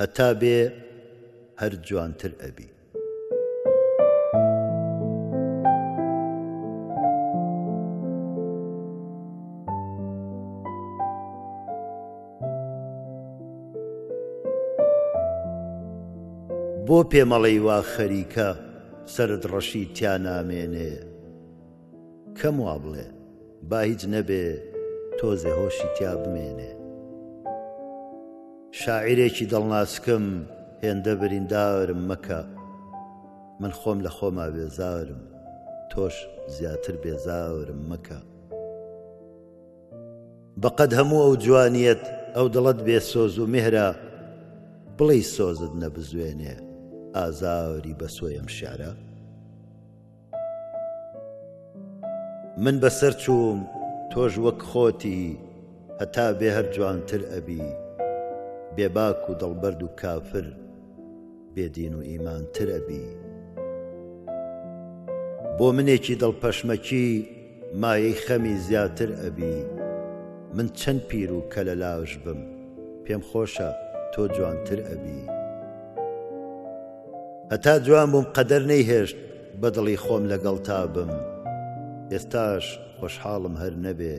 هەتا بێ هەر جوانتر ئەبی. بۆ پێمەڵێی وا خەریکە سەرت ڕەشی تیا نامێنێ. کەم وا بڵێ با هیچ نەبێ تۆزێ هۆشی تیا بمێنێ شاعیرێکی دڵناسکم هێندە بریندارم مەکە من خۆم لە خۆما بێزارم تۆش زیاتر بێزارم مەکە بەقەد هەموو ئەو جوانیت ئەو دڵت بێ سۆز و مهرە بڵێی سۆزت نەبزوێنێ ئازاری بەسۆی ئەم شعرە من بەسەر چووم تۆش وەک خۆتی هەتا بێ هەر جوانتر ئەبی بێ باک و دڵبەرد و کافر بێ دین و ئیمانتر ئەبی بۆ منێکی دڵ پەشمەکی مایەی خەمی زیاتر ئەبی. من چەن پیر و کەلە لاش بم پێم خۆشە تۆ جوانتر ئەبی. هەتا جوان بووم قەدەر نەیهێشت بە دڵی خۆم لەگەڵتا بم ئێستاش خۆشحاڵم هەر نەبێ.